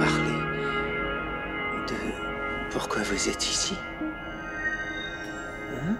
parler de pourquoi vous êtes ici. Hein?